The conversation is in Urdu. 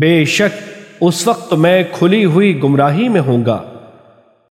بے شک اس وقت میں کھلی ہوئی گمراہی میں ہوں گا۔